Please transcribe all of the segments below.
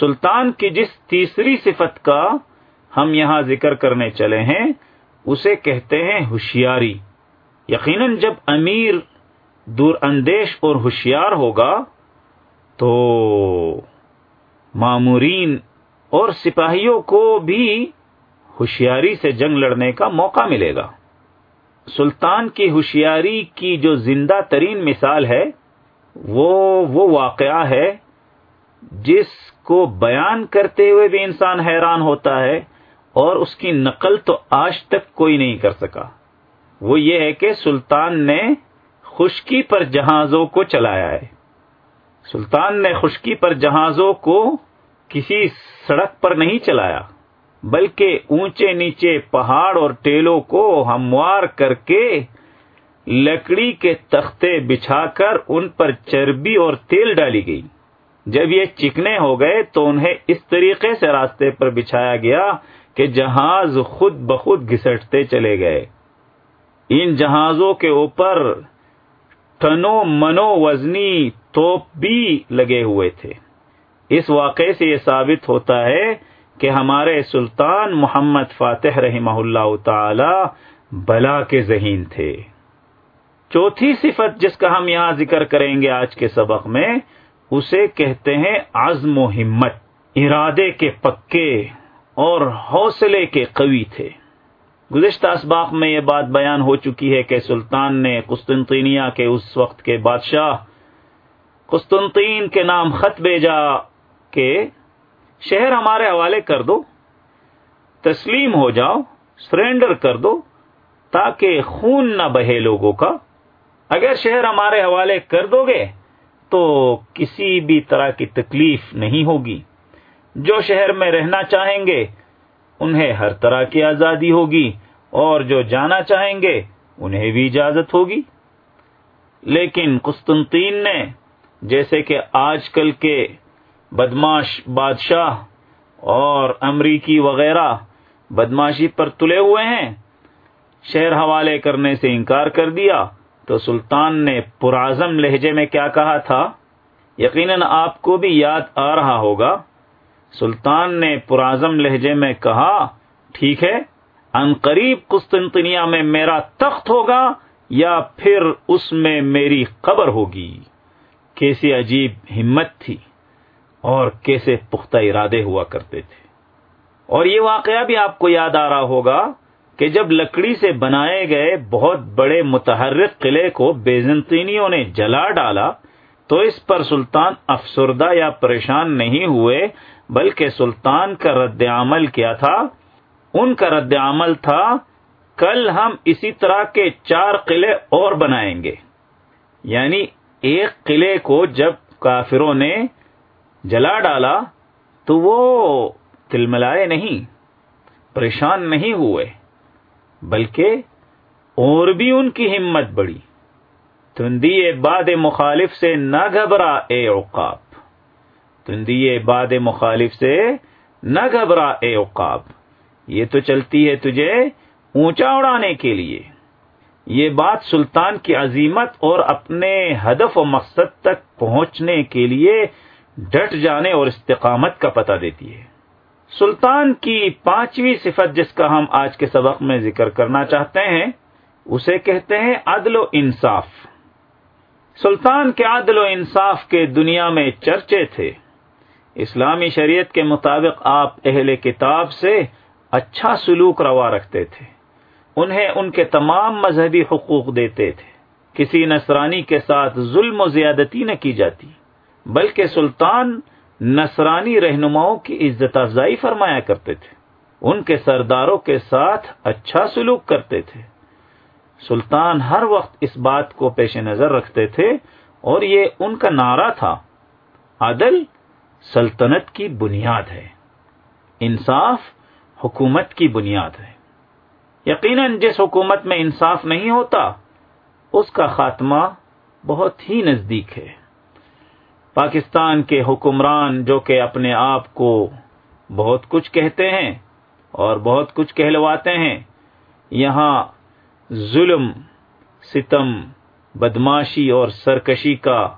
سلطان کی جس تیسری صفت کا ہم یہاں ذکر کرنے چلے ہیں، اسے کہتے ہیں ہوشیاری۔ یقیناً جب امیر دور اندیش اور ہوشیار ہوگا، تو معمورین اور سپاہیوں کو بھی ہوشیاری سے جنگ لڑنے کا موقع ملے گا۔ سلطان کی ہوشیاری کی جو زندہ ترین مثال ہے، وہ وہ واقعہ ہے جس کو بیان کرتے ہوئے بھی انسان حیران ہوتا ہے اور اس کی نقل تو آج تک کوئی نہیں کر سکا۔ وہ یہ ہے کہ سلطان نے خشکی پر جہازوں کو چلایا ہے۔ سلطان نے خشکی پر جہازوں کو کسی سڑک پر نہیں چلایا، بلکہ اونچے نیچے پہاڑ اور ٹیلوں کو ہموار کر کے لکڑی کے تختے بچھا کر ان پر چربی اور تیل ڈالی گئی۔ جب یہ چکنے ہو گئے تو انہیں اس طریقے سے راستے پر بچھایا گیا کہ جہاز خود بخود گھسٹتے چلے گئے۔ ان جہازوں کے اوپر ٹنو منو وزنی توپ بھی لگے ہوئے تھے۔ اس واقعے سے یہ ثابت ہوتا ہے کہ ہمارے سلطان محمد فاتح رحمہ اللہ تعالی بلا کے ذہین تھے۔ چوتھی صفت جس کا ہم یہاں ذکر کریں گے آج کے سبق میں اسے کہتے ہیں عزم و ہمت، ارادے کے پکے اور حوصلے کے قوی تھے۔ گزشتہ اسباق میں یہ بات بیان ہو چکی ہے کہ سلطان نے قسطنطینیہ کے اس وقت کے بادشاہ قسطنطین کے نام خط بھیجا کہ، شہر ہمارے حوالے کر دو، تسلیم ہو جاؤ، سرینڈر کر دو، تاکہ خون نہ بہے لوگوں کا۔ اگر شہر ہمارے حوالے کر دو گے تو کسی بھی طرح کی تکلیف نہیں ہوگی۔ جو شہر میں رہنا چاہیں گے، انہیں ہر طرح کی آزادی ہوگی، اور جو جانا چاہیں گے، انہیں بھی اجازت ہوگی۔ لیکن قسطنطین نے، جیسے کہ آج کل کے بدماش بادشاہ اور امریکی وغیرہ بدماشی پر تلے ہوئے ہیں، شہر حوالے کرنے سے انکار کر دیا۔ تو سلطان نے پرازم لہجے میں کیا کہا تھا؟ یقیناً آپ کو بھی یاد آ رہا ہوگا۔ سلطان نے پرازم لہجے میں کہا، ٹھیک ہے، ان قریب قسطنطنیہ میں میرا تخت ہوگا یا پھر اس میں میری قبر ہوگی۔ کیسی عجیب ہمت تھی اور کیسے پختہ ارادے ہوا کرتے تھے۔ اور یہ واقعہ بھی آپ کو یاد آ رہا ہوگا۔ کہ جب لکڑی سے بنائے گئے بہت بڑے متحرک قلعے کو بیزنطینیوں نے جلا ڈالا، تو اس پر سلطان افسردہ یا پریشان نہیں ہوئے، بلکہ سلطان کا رد عمل کیا تھا؟ ان کا رد عمل تھا، کل ہم اسی طرح کے چار قلعے اور بنائیں گے۔ یعنی ایک قلعے کو جب کافروں نے جلا ڈالا، تو وہ تلملائے نہیں، پریشان نہیں ہوئے۔ بلکہ اور بھی ان کی ہمت بڑی۔ تندی باد مخالف سے نہ گھبرا اے اوقاب تندی باد مخالف سے نہ گھبرا اے اوقاب یہ تو چلتی ہے تجھے اونچا اڑانے کے لیے۔ یہ بات سلطان کی عظیمت اور اپنے ہدف و مقصد تک پہنچنے کے لیے ڈٹ جانے اور استقامت کا پتہ دیتی ہے۔ سلطان کی پانچویں صفت جس کا ہم آج کے سبق میں ذکر کرنا چاہتے ہیں، اسے کہتے ہیں عدل و انصاف۔ سلطان کے عدل و انصاف کے دنیا میں چرچے تھے۔ اسلامی شریعت کے مطابق آپ اہل کتاب سے اچھا سلوک روا رکھتے تھے۔ انہیں ان کے تمام مذہبی حقوق دیتے تھے۔ کسی نصرانی کے ساتھ ظلم و زیادتی نہ کی جاتی، بلکہ سلطان نصرانی رہنماؤں کی عزت افزائی فرمایا کرتے تھے۔ ان کے سرداروں کے ساتھ اچھا سلوک کرتے تھے۔ سلطان ہر وقت اس بات کو پیش نظر رکھتے تھے اور یہ ان کا نعرہ تھا۔ عدل سلطنت کی بنیاد ہے۔ انصاف حکومت کی بنیاد ہے۔ یقیناً جس حکومت میں انصاف نہیں ہوتا، اس کا خاتمہ بہت ہی نزدیک ہے۔ پاکستان کے حکمران جو کہ اپنے آپ کو بہت کچھ کہتے ہیں اور بہت کچھ کہلواتے ہیں، یہاں ظلم، ستم، بدماشی اور سرکشی کا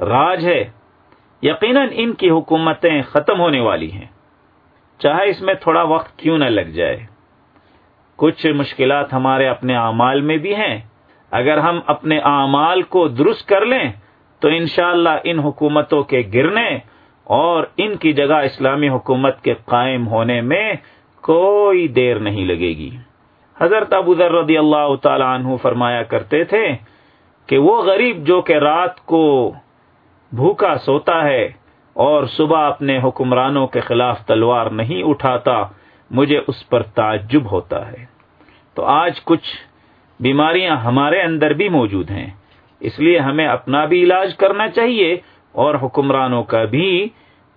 راج ہے۔ یقیناً ان کی حکومتیں ختم ہونے والی ہیں۔ چاہے اس میں تھوڑا وقت کیوں نہ لگ جائے۔ کچھ مشکلات ہمارے اپنے اعمال میں بھی ہیں۔ اگر ہم اپنے اعمال کو درست کر لیں تو انشاءاللہ ان حکومتوں کے گرنے اور ان کی جگہ اسلامی حکومت کے قائم ہونے میں کوئی دیر نہیں لگے گی۔ حضرت ابو ذر رضی اللہ تعالی عنہ فرمایا کرتے تھے کہ وہ غریب جو کہ رات کو بھوکا سوتا ہے اور صبح اپنے حکمرانوں کے خلاف تلوار نہیں اٹھاتا، مجھے اس پر تعجب ہوتا ہے۔ تو آج کچھ بیماریاں ہمارے اندر بھی موجود ہیں۔ اس لیے ہمیں اپنا بھی علاج کرنا چاہیے اور حکمرانوں کا بھی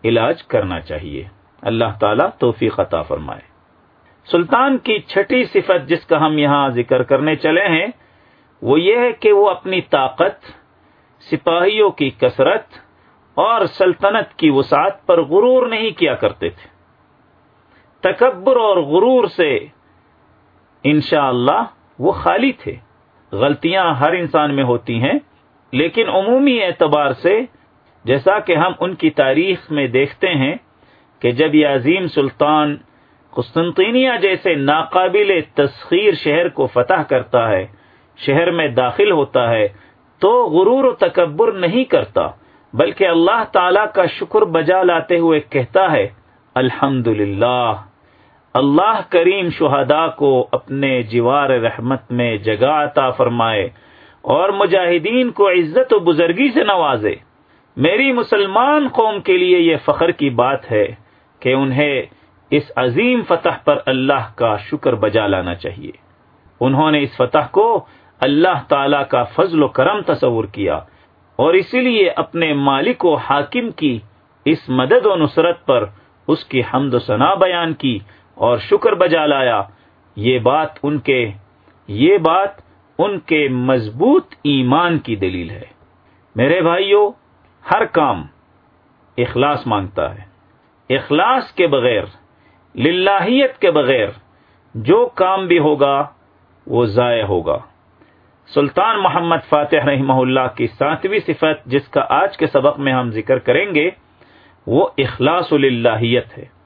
علاج کرنا چاہیے۔ اللہ تعالیٰ توفیق عطا فرمائے۔ سلطان کی چھٹی صفت جس کا ہم یہاں ذکر کرنے چلے ہیں، وہ یہ ہے کہ وہ اپنی طاقت، سپاہیوں کی کثرت اور سلطنت کی وسعت پر غرور نہیں کیا کرتے تھے۔ تکبر اور غرور سے انشاءاللہ اللہ وہ خالی تھے۔ غلطیاں ہر انسان میں ہوتی ہیں، لیکن عمومی اعتبار سے جیسا کہ ہم ان کی تاریخ میں دیکھتے ہیں کہ جب یہ عظیم سلطان قسطنطینیہ جیسے ناقابل تسخیر شہر کو فتح کرتا ہے، شہر میں داخل ہوتا ہے، تو غرور و تکبر نہیں کرتا، بلکہ اللہ تعالی کا شکر بجا لاتے ہوئے کہتا ہے الحمد للہ اللہ کریم شہداء کو اپنے جوار رحمت میں جگہ عطا فرمائے اور مجاہدین کو عزت و بزرگی سے نوازے۔ میری مسلمان قوم کے لیے یہ فخر کی بات ہے کہ انہیں اس عظیم فتح پر اللہ کا شکر بجا لانا چاہیے۔ انہوں نے اس فتح کو اللہ تعالی کا فضل و کرم تصور کیا اور اسی لیے اپنے مالک و حاکم کی اس مدد و نصرت پر اس کی حمد و ثنا بیان کی۔ اور شکر بجا لایا۔ یہ بات ان کے یہ بات ان کے مضبوط ایمان کی دلیل ہے۔ میرے بھائیوں ہر کام اخلاص مانگتا ہے۔ اخلاص کے بغیر، للہیت کے بغیر جو کام بھی ہوگا، وہ ضائع ہوگا۔ سلطان محمد فاتح رحمہ اللہ کی ساتویں صفت، جس کا آج کے سبق میں ہم ذکر کریں گے، وہ اخلاص للہیت ہے۔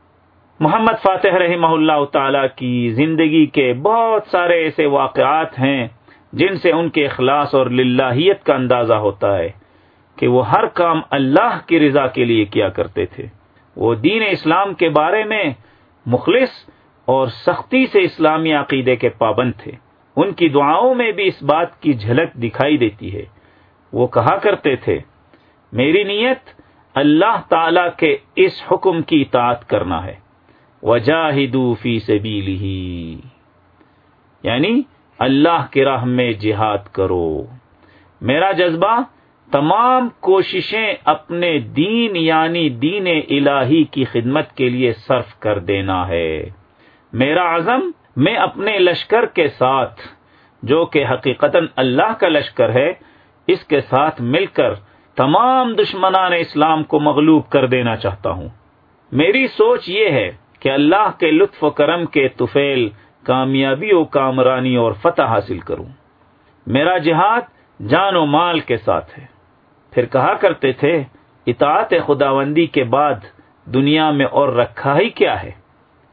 محمد فاتح رحمہ اللہ تعالی کی زندگی کے بہت سارے ایسے واقعات ہیں جن سے ان کے اخلاص اور للہیت کا اندازہ ہوتا ہے کہ وہ ہر کام اللہ کی رضا کے لیے کیا کرتے تھے۔ وہ دین اسلام کے بارے میں مخلص اور سختی سے اسلامی عقیدے کے پابند تھے۔ ان کی دعاؤں میں بھی اس بات کی جھلک دکھائی دیتی ہے۔ وہ کہا کرتے تھے، میری نیت اللہ تعالی کے اس حکم کی اطاعت کرنا ہے۔ وجاہدو فی سبیلہ یعنی اللہ کے راہ میں جہاد کرو۔ میرا جذبہ، تمام کوششیں اپنے دین یعنی دین الہی کی خدمت کے لیے صرف کر دینا ہے۔ میرا عزم میں اپنے لشکر کے ساتھ، جو کہ حقیقتا اللہ کا لشکر ہے، اس کے ساتھ مل کر تمام دشمنان اسلام کو مغلوب کر دینا چاہتا ہوں۔ میری سوچ یہ ہے کہ اللہ کے لطف و کرم کے طفیل کامیابی و کامرانی اور فتح حاصل کروں۔ میرا جہاد جان و مال کے ساتھ ہے۔ پھر کہا کرتے تھے، اطاعت خداوندی کے بعد دنیا میں اور رکھا ہی کیا ہے؟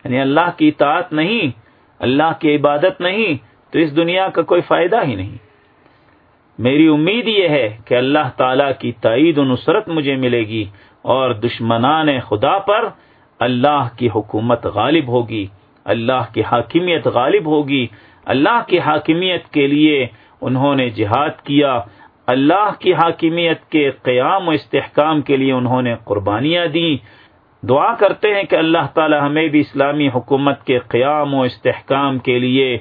یعنی اللہ کی اطاعت نہیں، اللہ کی عبادت نہیں، تو اس دنیا کا کوئی فائدہ ہی نہیں۔ میری امید یہ ہے کہ اللہ تعالی کی تائید و نصرت مجھے ملے گی اور دشمنان خدا پر اللہ کی حکومت غالب ہوگی، اللہ کی حاکمیت غالب ہوگی۔ اللہ کی حاکمیت کے لیے انہوں نے جہاد کیا۔ اللہ کی حاکمیت کے قیام و استحکام کے لیے انہوں نے قربانیاں دیں۔ دعا کرتے ہیں کہ اللہ تعالی ہمیں بھی اسلامی حکومت کے قیام و استحکام کے لیے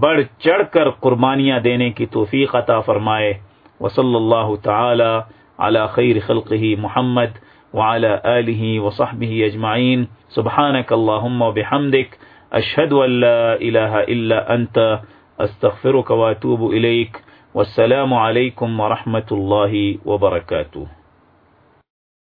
بڑھ چڑھ کر قربانیاں دینے کی توفیق عطا فرمائے۔ وصلی اللہ تعالی علی خیر خلقہ محمد وعلى آله وصحبه أجمعين. سبحانك اللهم وبحمدك. أشهد أن لا إله إلا أنت. أستغفرك وأتوب إليك. والسلام عليكم ورحمة الله وبركاته.